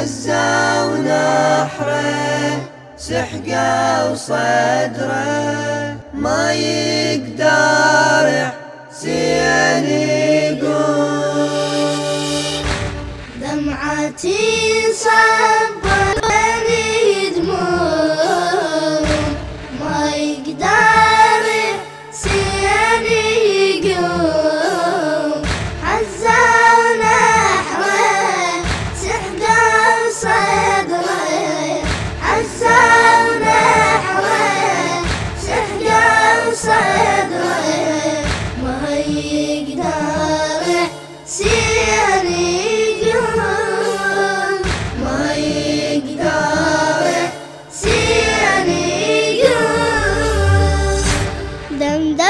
عزة ونحرة سحقة وصدرة. ما يقدر حسين يقول دمعتي صب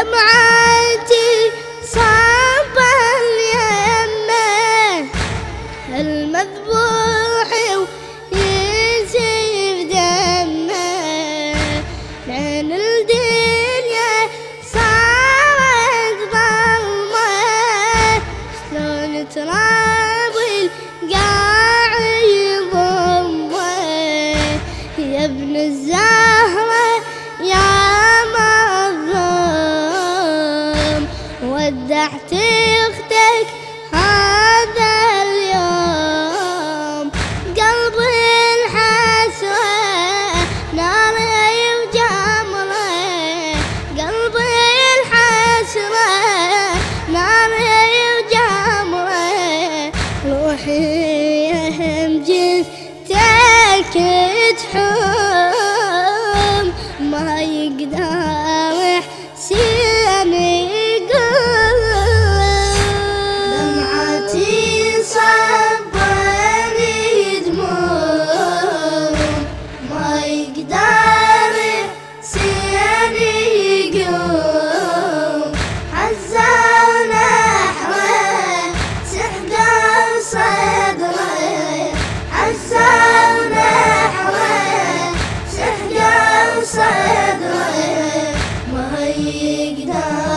دمعتي صعبة اليمة المذبوح ويسيب دمه. لأن الدنيا صارت ظلمة. شلون ترى كتحوم ما يقدر 얘기다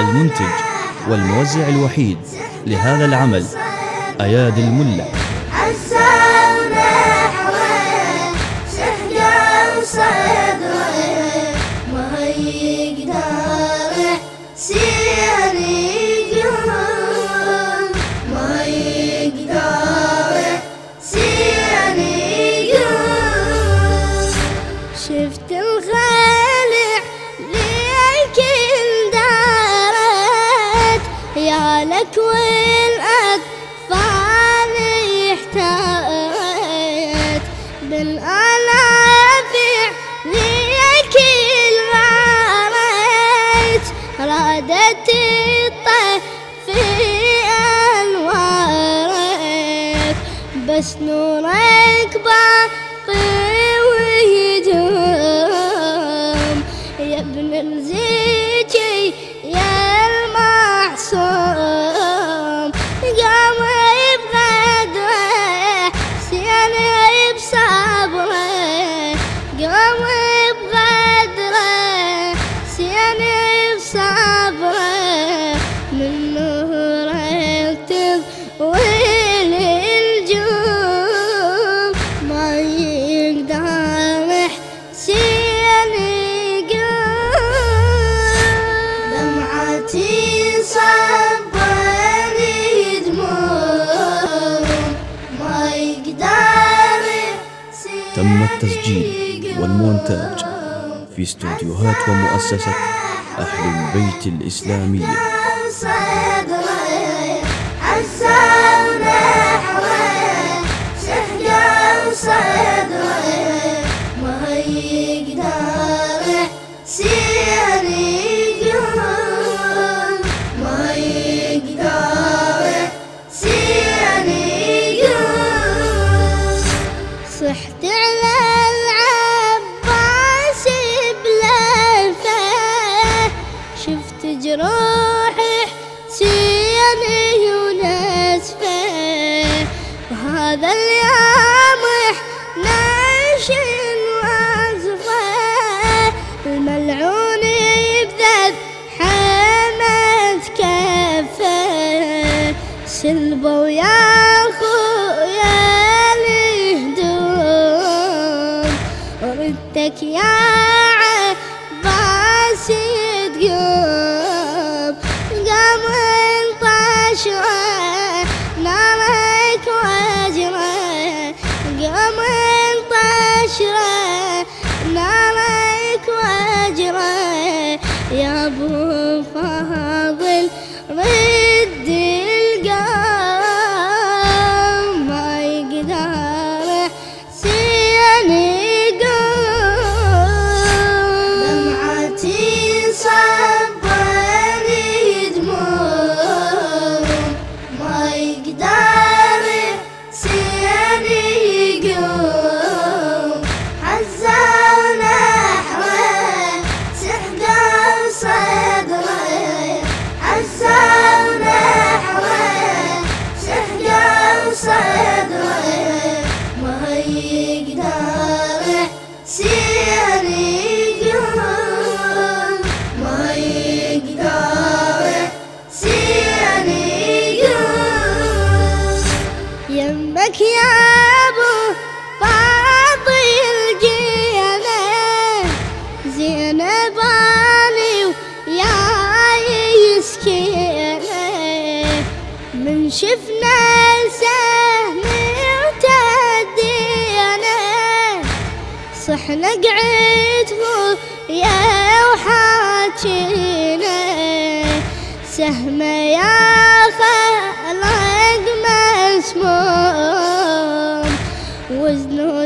المنتج والموزع الوحيد لهذا العمل أياد الملة. يكبر ويدوم يا ابن الزكي يا المعصوم. قام بغدره سينا بصبره قام التسجيل والمونتاج في استوديوهات ومؤسسة أهل البيت الإسلامية. وهذا اليوم إحنا وازفه الملعون يبذل حمد كفه سلبوا يا خويا الهدوم ردك يا عباس تقوم قام انطشره يا يمك يا ابو فاضل جينا. زينب علي ويا يسكينا. من شفنا سهم وتدينا. صحنا قعد يا وحاجينا. سهم يا خلق مسموم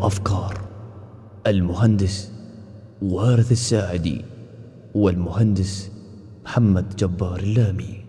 وأفكار المهندس وارث الساعدي والمهندس محمد جبار اللامي.